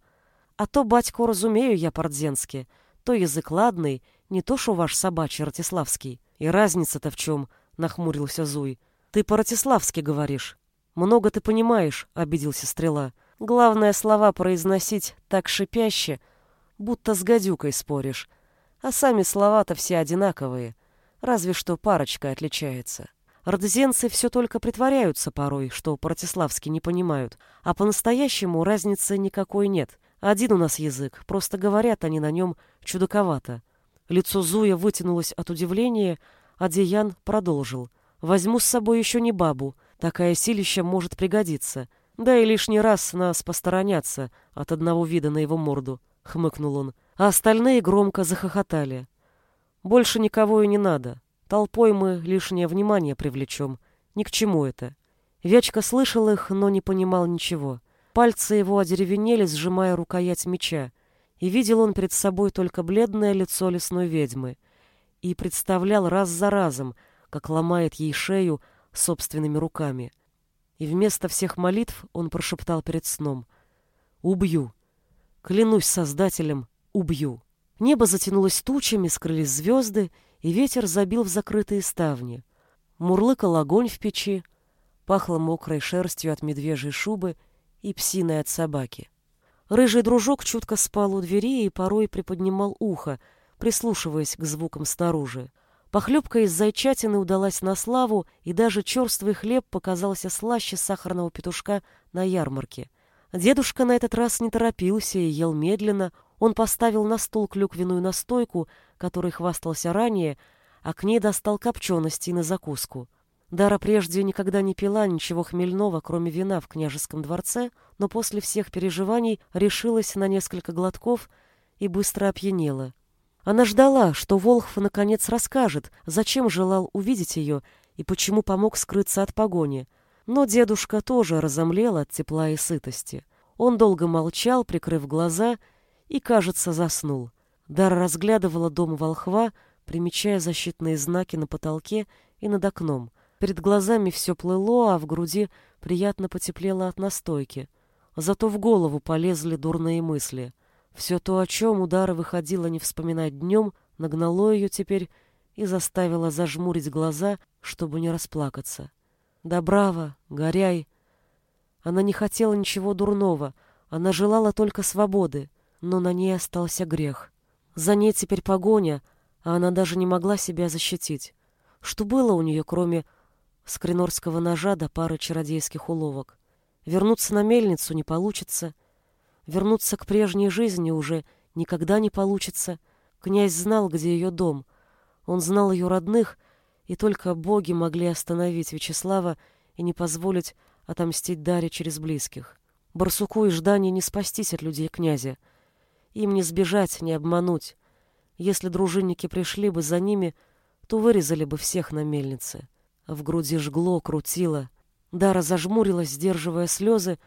«А то, батько, разумею я по-рдзенски, то язык ладный, не то шо ваш собачий ратиславский». И разница-то в чем? Нахмурился Зуй. Ты по-ратиславски говоришь. Много ты понимаешь, обиделся Стрела. Главное слова произносить так шипяще, будто с гадюкой споришь. А сами слова-то все одинаковые. Разве что парочка отличается. Родзенцы все только притворяются порой, что по-ратиславски не понимают, а по-настоящему разницы никакой нет. Один у нас язык, просто говорят они на нем чудаковато. Лицо Зуя вытянулось от удивления, а Деян продолжил. «Возьму с собой еще не бабу. Такая силища может пригодиться. Да и лишний раз нас посторонятся от одного вида на его морду», — хмыкнул он. А остальные громко захохотали. «Больше никого и не надо. Толпой мы лишнее внимание привлечем. Ни к чему это». Вячка слышал их, но не понимал ничего. Пальцы его одеревенели, сжимая рукоять меча и видел он перед собой только бледное лицо лесной ведьмы и представлял раз за разом, как ломает ей шею собственными руками. И вместо всех молитв он прошептал перед сном «Убью! Клянусь Создателем, убью!» Небо затянулось тучами, скрылись звезды, и ветер забил в закрытые ставни. Мурлыкал огонь в печи, пахло мокрой шерстью от медвежьей шубы и псиной от собаки. Рыжий дружок чутко спал у двери и порой приподнимал ухо, прислушиваясь к звукам снаружи. Похлебка из зайчатины удалась на славу, и даже черствый хлеб показался слаще сахарного петушка на ярмарке. Дедушка на этот раз не торопился и ел медленно. Он поставил на стол клюквенную настойку, которой хвастался ранее, а к ней достал копченостей на закуску. Дара прежде никогда не пила ничего хмельного, кроме вина в княжеском дворце, но после всех переживаний решилась на несколько глотков и быстро опьянела. Она ждала, что Волхв наконец расскажет, зачем желал увидеть ее и почему помог скрыться от погони. Но дедушка тоже разомлел от тепла и сытости. Он долго молчал, прикрыв глаза, и, кажется, заснул. Дара разглядывала дом волхва, примечая защитные знаки на потолке и над окном — Перед глазами все плыло, а в груди приятно потеплело от настойки. Зато в голову полезли дурные мысли. Все то, о чем удара выходило не вспоминать днем, нагнало ее теперь и заставило зажмурить глаза, чтобы не расплакаться. Да браво, горяй! Она не хотела ничего дурного, она желала только свободы, но на ней остался грех. За ней теперь погоня, а она даже не могла себя защитить. Что было у нее, кроме скринорского ножа до пары чародейских уловок. Вернуться на мельницу не получится. Вернуться к прежней жизни уже никогда не получится. Князь знал, где ее дом. Он знал ее родных, и только боги могли остановить Вячеслава и не позволить отомстить Даре через близких. Барсуку и Ждане не спастись от людей князя. Им не сбежать, не обмануть. Если дружинники пришли бы за ними, то вырезали бы всех на мельнице. В груди жгло, крутило. Дара зажмурилась, сдерживая слезы,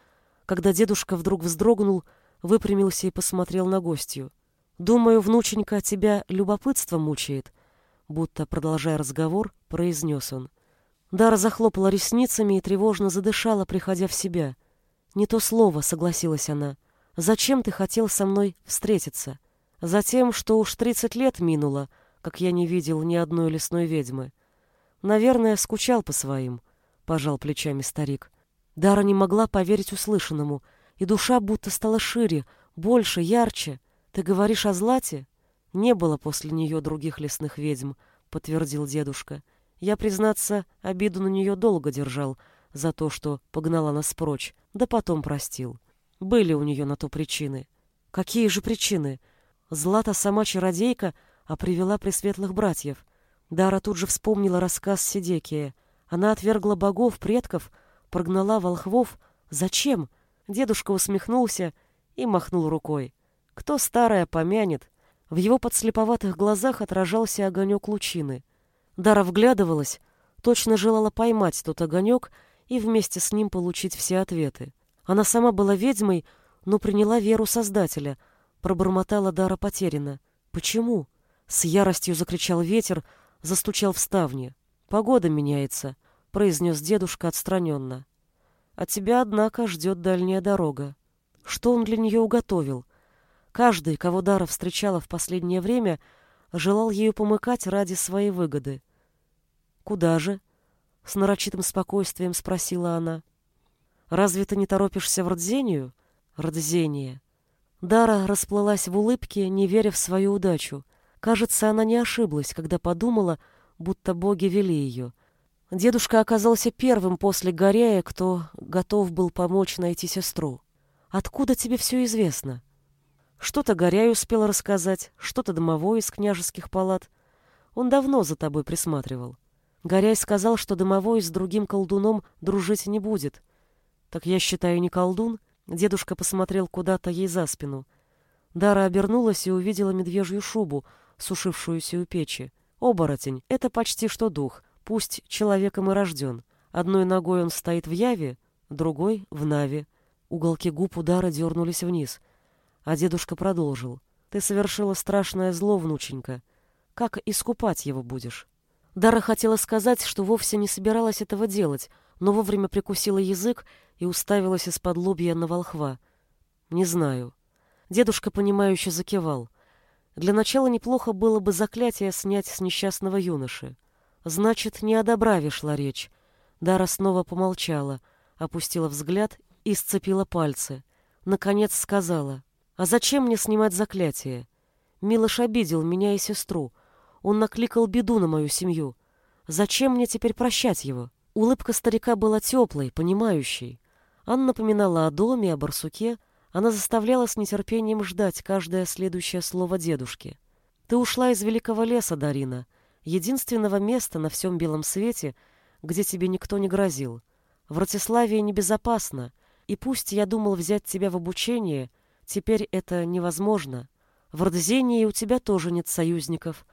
когда дедушка вдруг вздрогнул, выпрямился и посмотрел на гостью. «Думаю, внученька, тебя любопытство мучает», будто, продолжая разговор, произнес он. Дара захлопала ресницами и тревожно задышала, приходя в себя. «Не то слово», — согласилась она. «Зачем ты хотел со мной встретиться?» «Затем, что уж тридцать лет минуло, как я не видел ни одной лесной ведьмы. Наверное, скучал по своим, пожал плечами старик. Дара не могла поверить услышанному, и душа будто стала шире, больше, ярче. Ты говоришь о Злате? Не было после нее других лесных ведьм, подтвердил дедушка. Я, признаться, обиду на нее долго держал за то, что погнала нас прочь, да потом простил. Были у нее на то причины. Какие же причины? Злата сама чародейка, а привела пресветлых братьев. Дара тут же вспомнила рассказ Сидекия. Она отвергла богов, предков, прогнала волхвов. Зачем? Дедушка усмехнулся и махнул рукой. Кто старое помянет? В его подслеповатых глазах отражался огонек лучины. Дара вглядывалась, точно желала поймать тот огонек и вместе с ним получить все ответы. Она сама была ведьмой, но приняла веру Создателя, пробормотала Дара потеряна. Почему? С яростью закричал ветер, застучал в ставни. «Погода меняется», — произнес дедушка отстраненно. «А тебя, однако, ждет дальняя дорога. Что он для нее уготовил? Каждый, кого Дара встречала в последнее время, желал ею помыкать ради своей выгоды. «Куда же?» — с нарочитым спокойствием спросила она. «Разве ты не торопишься в Рдзению?» «Рдзение». Дара расплылась в улыбке, не веря в свою удачу. Кажется, она не ошиблась, когда подумала, будто боги вели ее. Дедушка оказался первым после Горяя, кто готов был помочь найти сестру. «Откуда тебе все известно?» Что-то Горяй успел рассказать, что-то домовой из княжеских палат. Он давно за тобой присматривал. Горяй сказал, что домовой с другим колдуном дружить не будет. Так я считаю, не колдун. Дедушка посмотрел куда-то ей за спину. Дара обернулась и увидела медвежью шубу — сушившуюся у печи. Оборотень — это почти что дух, пусть человеком и рожден. Одной ногой он стоит в яве, другой — в наве. Уголки губ удара дернулись вниз. А дедушка продолжил. «Ты совершила страшное зло, внученька. Как искупать его будешь?» Дара хотела сказать, что вовсе не собиралась этого делать, но вовремя прикусила язык и уставилась из-под лобья на волхва. «Не знаю». Дедушка, понимающе закивал. Для начала неплохо было бы заклятие снять с несчастного юноши. Значит, не о добраве шла речь. Дара снова помолчала, опустила взгляд и сцепила пальцы. Наконец сказала, «А зачем мне снимать заклятие? Милош обидел меня и сестру. Он накликал беду на мою семью. Зачем мне теперь прощать его?» Улыбка старика была теплой, понимающей. Анна напоминала о доме, о барсуке. Она заставляла с нетерпением ждать каждое следующее слово дедушки. «Ты ушла из великого леса, Дарина, единственного места на всем белом свете, где тебе никто не грозил. В Ратиславии небезопасно, и пусть я думал взять тебя в обучение, теперь это невозможно. В Родзении у тебя тоже нет союзников,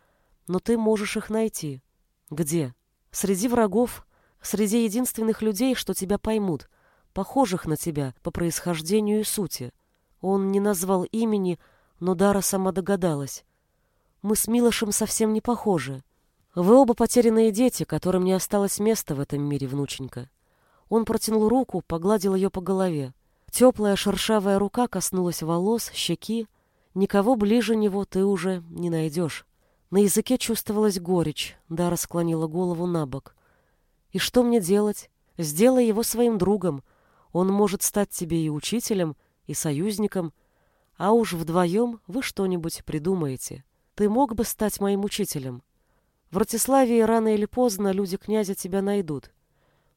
но ты можешь их найти. Где? Среди врагов, среди единственных людей, что тебя поймут, похожих на тебя по происхождению и сути. Он не назвал имени, но Дара сама догадалась. Мы с Милошем совсем не похожи. Вы оба потерянные дети, которым не осталось места в этом мире, внученька. Он протянул руку, погладил ее по голове. Теплая шершавая рука коснулась волос, щеки. Никого ближе него ты уже не найдешь. На языке чувствовалась горечь. Дара склонила голову на бок. И что мне делать? Сделай его своим другом. Он может стать тебе и учителем, и союзником. А уж вдвоем вы что-нибудь придумаете. Ты мог бы стать моим учителем. В Ратиславии рано или поздно люди князя тебя найдут.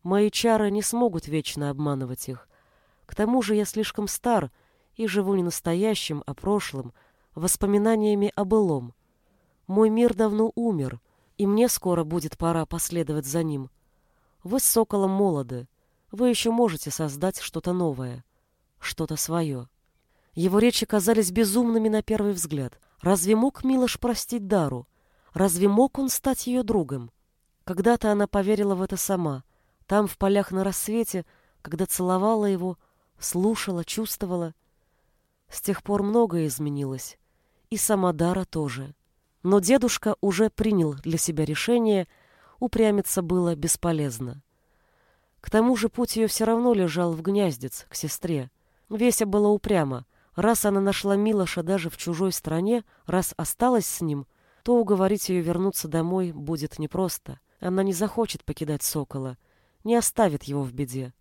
Мои чары не смогут вечно обманывать их. К тому же я слишком стар и живу не настоящим, а прошлым, воспоминаниями о былом. Мой мир давно умер, и мне скоро будет пора последовать за ним. Вы с Соколом молоды. Вы еще можете создать что-то новое, что-то свое. Его речи казались безумными на первый взгляд. Разве мог Милош простить Дару? Разве мог он стать ее другом? Когда-то она поверила в это сама — там, в полях на рассвете, когда целовала его, слушала, чувствовала. С тех пор многое изменилось. И сама Дара тоже. Но дедушка уже принял для себя решение, упрямиться было бесполезно. К тому же путь ее все равно лежал в гнездец, к сестре. Веся была упряма. Раз она нашла Милоша даже в чужой стране, раз осталась с ним, то уговорить ее вернуться домой будет непросто. Она не захочет покидать Сокола — не оставит его в беде.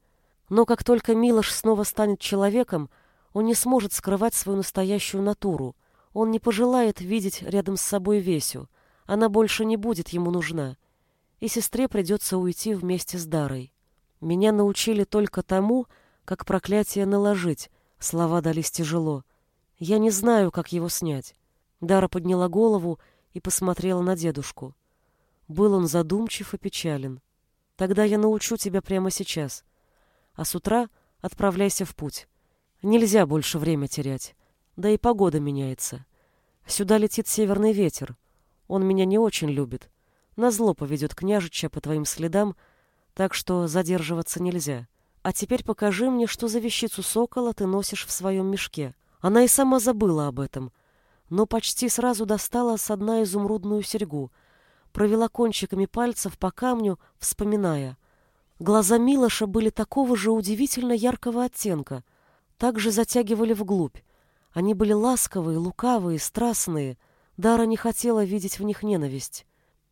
Но как только Милош снова станет человеком, он не сможет скрывать свою настоящую натуру. Он не пожелает видеть рядом с собой Весю. Она больше не будет ему нужна. И сестре придется уйти вместе с Дарой. Меня научили только тому, как проклятие наложить. Слова дались тяжело. Я не знаю, как его снять. Дара подняла голову и посмотрела на дедушку. Был он задумчив и печален. Тогда я научу тебя прямо сейчас. А с утра отправляйся в путь. Нельзя больше время терять. Да и погода меняется. Сюда летит северный ветер. Он меня не очень любит. Назло поведет княжича по твоим следам, так что задерживаться нельзя. А теперь покажи мне, что за вещицу сокола ты носишь в своем мешке. Она и сама забыла об этом, но почти сразу достала с дна изумрудную серьгу — провела кончиками пальцев по камню, вспоминая. Глаза Милоша были такого же удивительно яркого оттенка, также затягивали вглубь. Они были ласковые, лукавые, страстные. Дара не хотела видеть в них ненависть.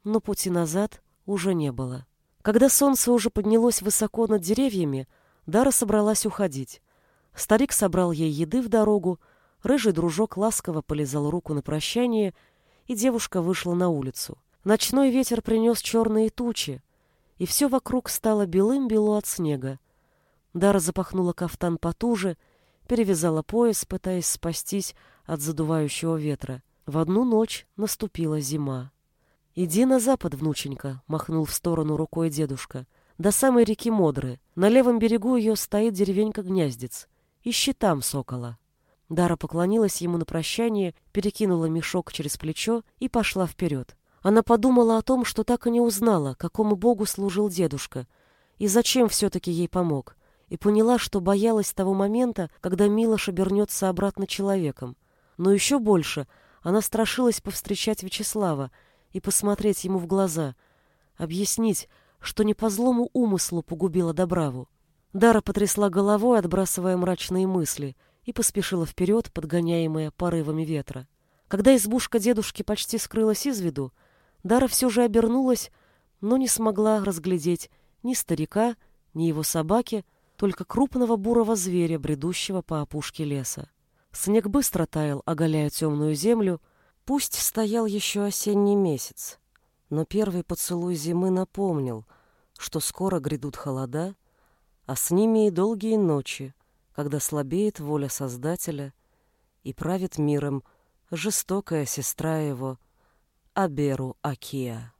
Но пути назад уже не было. Когда солнце уже поднялось высоко над деревьями, Дара собралась уходить. Старик собрал ей еды в дорогу, рыжий дружок ласково полизал руку на прощание, и девушка вышла на улицу. Ночной ветер принес черные тучи, и все вокруг стало белым-бело от снега. Дара запахнула кафтан потуже, перевязала пояс, пытаясь спастись от задувающего ветра. В одну ночь наступила зима. «Иди на запад, внученька», — махнул в сторону рукой дедушка. «До самой реки Модры. На левом берегу ее стоит деревенька Гнездец. Ищи там сокола». Дара поклонилась ему на прощание, перекинула мешок через плечо и пошла вперед. Она подумала о том, что так и не узнала, какому богу служил дедушка, и зачем все-таки ей помог, и поняла, что боялась того момента, когда Милош обернется обратно человеком. Но еще больше она страшилась повстречать Вячеслава и посмотреть ему в глаза, объяснить, что не по злому умыслу погубила Добраву. Дара потрясла головой, отбрасывая мрачные мысли, и поспешила вперед, подгоняемая порывами ветра. Когда избушка дедушки почти скрылась из виду, Дара все же обернулась, но не смогла разглядеть ни старика, ни его собаки, только крупного бурого зверя, бредущего по опушке леса. Снег быстро таял, оголяя темную землю, пусть стоял еще осенний месяц, но первый поцелуй зимы напомнил, что скоро грядут холода, а с ними и долгие ночи, когда слабеет воля Создателя и правит миром жестокая сестра его Аберу Акия.